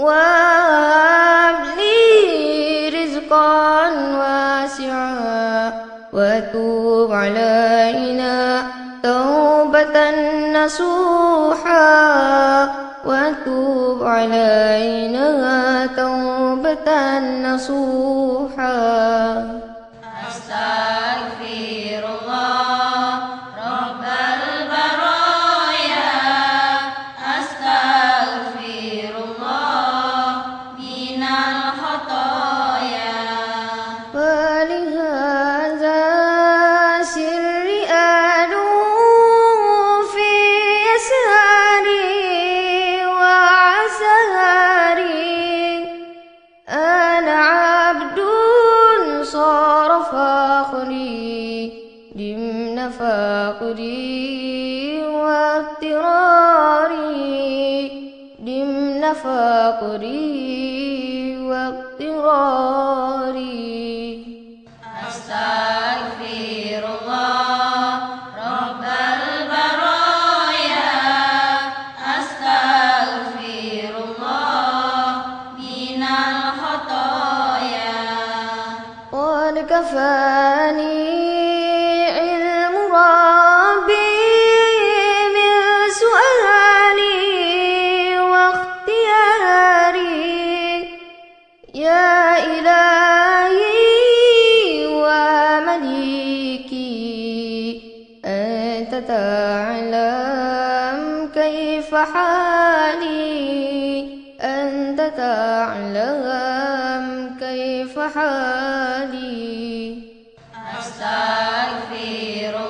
وهب لي رزقا واسعا وتوب علينا توبة نصوحا وتوب علينا توبة نصوحا. فقري واضطراري. ضمن فقري واضطراري. أستغفر الله رب البرايا. أستغفر الله من الخطايا. قد كفاني تعلم كيف حالي؟ أنت تعلم كيف حالي؟ أستغفر